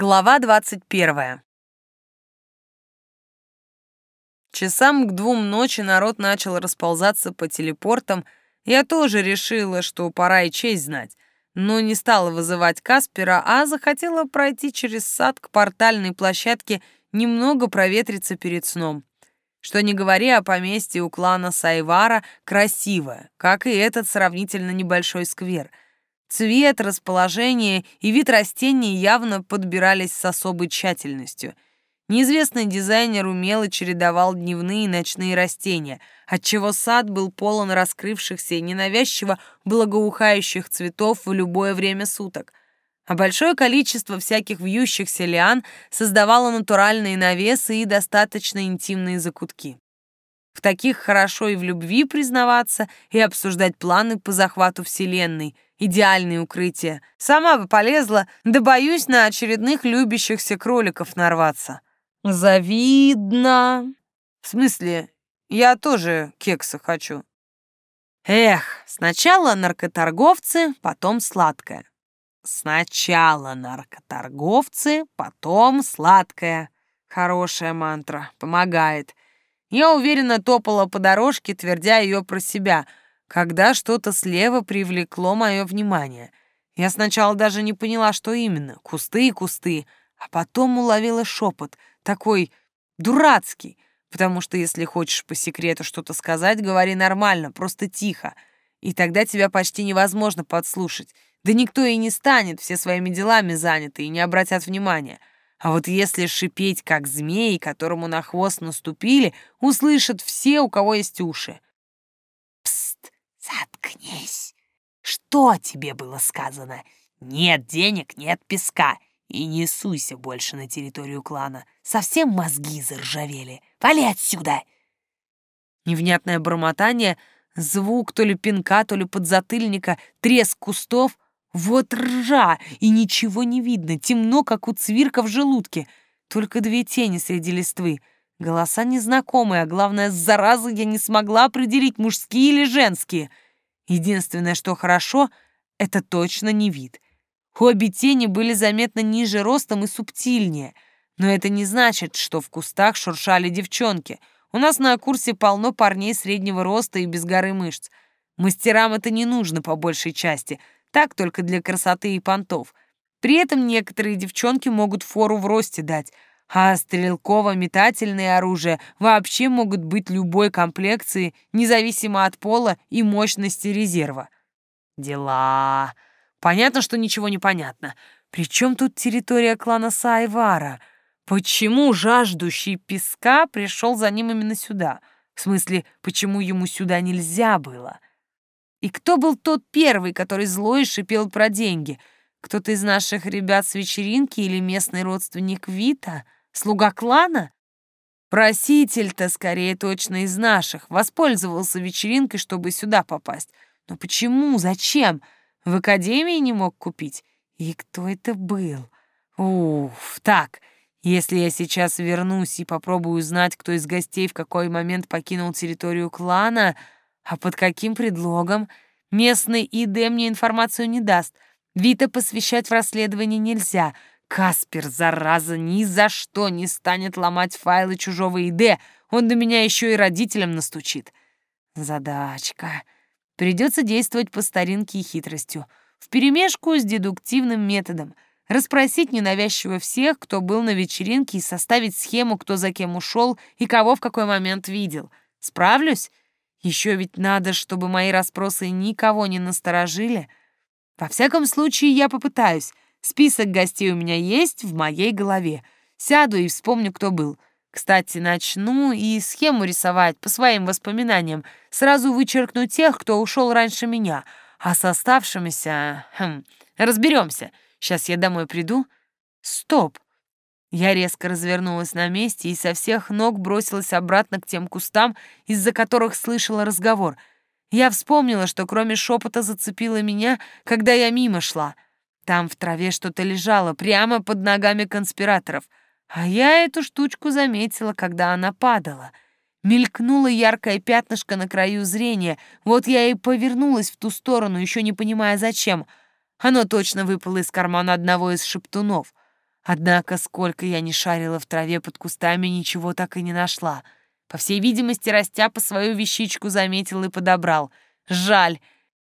Глава 21. Часам к двум ночи народ начал расползаться по телепортам. Я тоже решила, что пора и честь знать, но не стала вызывать Каспера, а захотела пройти через сад к портальной площадке, немного проветриться перед сном. Что не говори о поместье у клана Сайвара, красивое, как и этот сравнительно небольшой сквер — Цвет, расположение и вид растений явно подбирались с особой тщательностью. Неизвестный дизайнер умело чередовал дневные и ночные растения, отчего сад был полон раскрывшихся и ненавязчиво благоухающих цветов в любое время суток. А большое количество всяких вьющихся лиан создавало натуральные навесы и достаточно интимные закутки. В таких хорошо и в любви признаваться, и обсуждать планы по захвату Вселенной — идеальное укрытие. Сама бы полезла, да боюсь на очередных любящихся кроликов нарваться. Завидно. В смысле, я тоже кекса хочу. Эх, сначала наркоторговцы, потом сладкое. Сначала наркоторговцы, потом сладкое. Хорошая мантра, помогает. Я уверенно топала по дорожке, твердя ее про себя — когда что-то слева привлекло мое внимание. Я сначала даже не поняла, что именно. Кусты и кусты. А потом уловила шепот, такой дурацкий, потому что если хочешь по секрету что-то сказать, говори нормально, просто тихо. И тогда тебя почти невозможно подслушать. Да никто и не станет, все своими делами заняты и не обратят внимания. А вот если шипеть, как змей, которому на хвост наступили, услышат все, у кого есть уши. «Заткнись! Что тебе было сказано? Нет денег, нет песка, и не суйся больше на территорию клана. Совсем мозги заржавели. Вали отсюда!» Невнятное бормотание, звук то ли пинка, то ли подзатыльника, треск кустов. Вот ржа, и ничего не видно, темно, как у цвирка в желудке. Только две тени среди листвы. Голоса незнакомые, а главное, зараза, я не смогла определить, мужские или женские — Единственное, что хорошо, это точно не вид. Обе тени были заметно ниже ростом и субтильнее, но это не значит, что в кустах шуршали девчонки. У нас на курсе полно парней среднего роста и без горы мышц. Мастерам это не нужно по большей части, так только для красоты и понтов. При этом некоторые девчонки могут фору в росте дать, а стрелково-метательные оружия вообще могут быть любой комплекции, независимо от пола и мощности резерва. Дела. Понятно, что ничего не понятно. Причем тут территория клана Сайвара? Почему жаждущий песка пришел за ним именно сюда? В смысле, почему ему сюда нельзя было? И кто был тот первый, который злой шипел про деньги? Кто-то из наших ребят с вечеринки или местный родственник Вита — Слуга клана? Проситель-то скорее точно из наших. Воспользовался вечеринкой, чтобы сюда попасть. Но почему? Зачем? В академии не мог купить? И кто это был? Уф, так, если я сейчас вернусь и попробую узнать, кто из гостей в какой момент покинул территорию клана, а под каким предлогом, местный ИД мне информацию не даст. Вита посвящать в расследование нельзя — Каспер, зараза, ни за что не станет ломать файлы чужого ИД. Он до меня еще и родителям настучит. Задачка. Придется действовать по старинке и хитростью. Вперемешку с дедуктивным методом. Расспросить ненавязчиво всех, кто был на вечеринке, и составить схему, кто за кем ушел и кого в какой момент видел. Справлюсь? Еще ведь надо, чтобы мои расспросы никого не насторожили. Во всяком случае, я попытаюсь — Список гостей у меня есть в моей голове. Сяду и вспомню, кто был. Кстати, начну и схему рисовать по своим воспоминаниям. Сразу вычеркну тех, кто ушел раньше меня. А с оставшимися... Хм, разберемся. Сейчас я домой приду. Стоп. Я резко развернулась на месте и со всех ног бросилась обратно к тем кустам, из-за которых слышала разговор. Я вспомнила, что кроме шепота зацепила меня, когда я мимо шла — там в траве что-то лежало прямо под ногами конспираторов, а я эту штучку заметила, когда она падала. Мелькнуло яркое пятнышко на краю зрения, вот я и повернулась в ту сторону, еще не понимая зачем. Оно точно выпало из кармана одного из шептунов. Однако, сколько я не шарила в траве под кустами, ничего так и не нашла. По всей видимости, Растяпа свою вещичку заметил и подобрал. Жаль.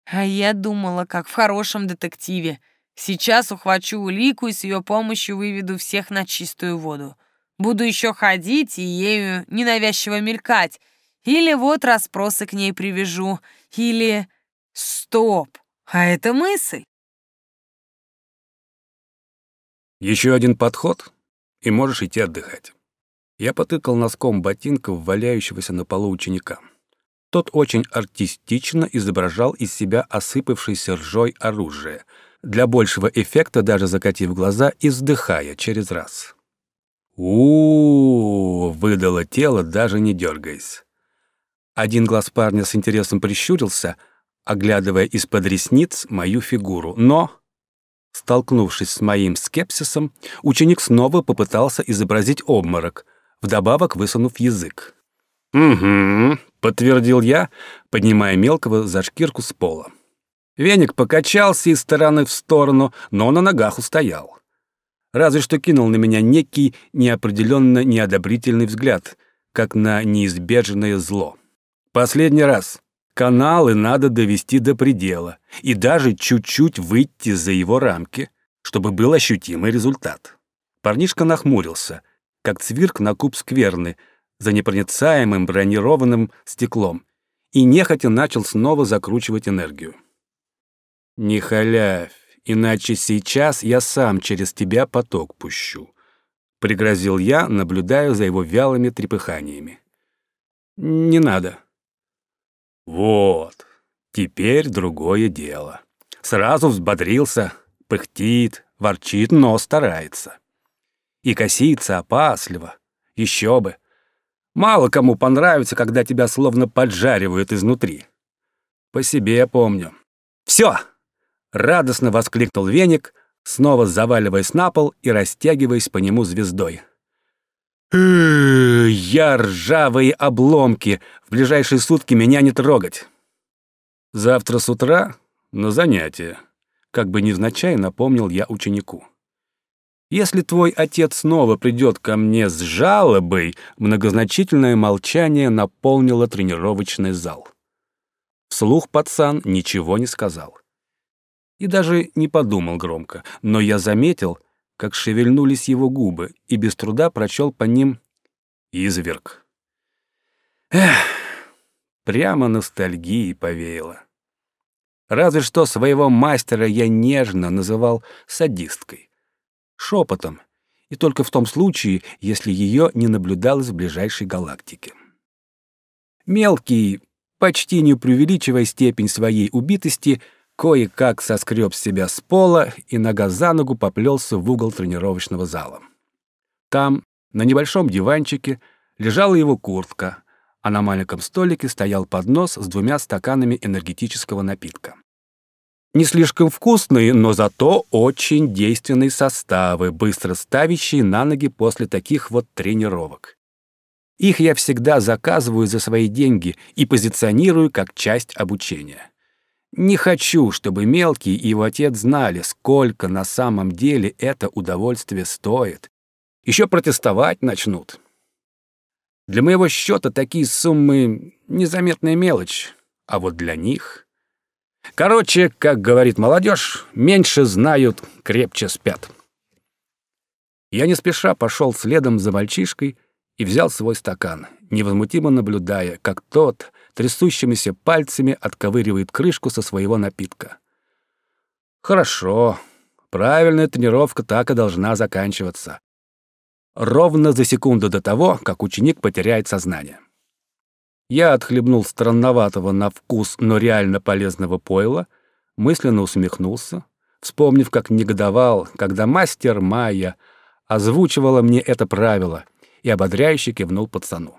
А я думала, как в хорошем детективе. Сейчас ухвачу улику и с ее помощью выведу всех на чистую воду. Буду еще ходить и ею ненавязчиво мелькать. Или вот расспросы к ней привяжу. Или... Стоп! А это мысль. Еще один подход, и можешь идти отдыхать. Я потыкал носком ботинка валяющегося на полу ученика. Тот очень артистично изображал из себя осыпавшееся ржой оружие, для большего эффекта даже закатив глаза и вздыхая через раз. -у, -у выдало тело, даже не дергаясь. Один глаз парня с интересом прищурился, оглядывая из-под ресниц мою фигуру, но Столкнувшись с моим скепсисом, ученик снова попытался изобразить обморок, вдобавок высунув язык. «Угу», — подтвердил я, поднимая мелкого за шкирку с пола. Веник покачался из стороны в сторону, но на ногах устоял. Разве что кинул на меня некий неопределенно неодобрительный взгляд, как на неизбежное зло. «Последний раз. Каналы надо довести до предела и даже чуть-чуть выйти за его рамки, чтобы был ощутимый результат. Парнишка нахмурился, как цвирк на куб скверны, за непроницаемым бронированным стеклом, и нехотя начал снова закручивать энергию. «Не халявь, иначе сейчас я сам через тебя поток пущу», — пригрозил я, наблюдая за его вялыми трепыханиями. «Не надо», вот, теперь другое дело. Сразу взбодрился, пыхтит, ворчит, но старается. И косится опасливо. Еще бы. Мало кому понравится, когда тебя словно поджаривают изнутри. По себе помню. «Все!» — радостно воскликнул веник, снова заваливаясь на пол и растягиваясь по нему звездой. Я ржавые обломки. В ближайшие сутки меня не трогать. Завтра с утра на занятие. Как бы невзначай напомнил я ученику. Если твой отец снова придет ко мне с жалобой, многозначительное молчание наполнило тренировочный зал. Вслух пацан ничего не сказал. И даже не подумал громко, но я заметил — как шевельнулись его губы, и без труда прочел по ним «Изверг». Эх, прямо ностальгии повеяло. Разве что своего мастера я нежно называл садисткой. Шепотом, и только в том случае, если ее не наблюдалось в ближайшей галактике. Мелкий, почти не преувеличивая степень своей убитости, — кое-как соскреб себя с пола и нога за ногу поплелся в угол тренировочного зала. Там, на небольшом диванчике, лежала его куртка, а на маленьком столике стоял поднос с двумя стаканами энергетического напитка. Не слишком вкусные, но зато очень действенные составы, быстро ставящие на ноги после таких вот тренировок. Их я всегда заказываю за свои деньги и позиционирую как часть обучения. Не хочу, чтобы мелкий и его отец знали, сколько на самом деле это удовольствие стоит. Еще протестовать начнут. Для моего счета такие суммы — незаметная мелочь, а вот для них... Короче, как говорит молодежь, меньше знают, крепче спят. Я не спеша пошел следом за мальчишкой и взял свой стакан, невозмутимо наблюдая, как тот трясущимися пальцами отковыривает крышку со своего напитка. Хорошо. Правильная тренировка так и должна заканчиваться. Ровно за секунду до того, как ученик потеряет сознание. Я отхлебнул странноватого на вкус, но реально полезного пойла, мысленно усмехнулся, вспомнив, как негодовал, когда мастер Майя озвучивала мне это правило и ободряюще кивнул пацану.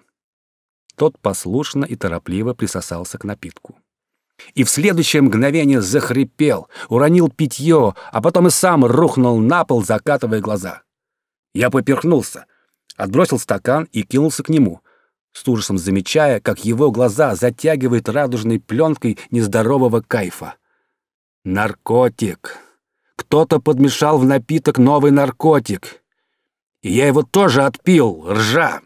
Тот послушно и торопливо присосался к напитку. И в следующее мгновение захрипел, уронил питье, а потом и сам рухнул на пол, закатывая глаза. Я поперхнулся, отбросил стакан и кинулся к нему, с ужасом замечая, как его глаза затягивает радужной пленкой нездорового кайфа. Наркотик. Кто-то подмешал в напиток новый наркотик. и я его тоже отпил, ржа.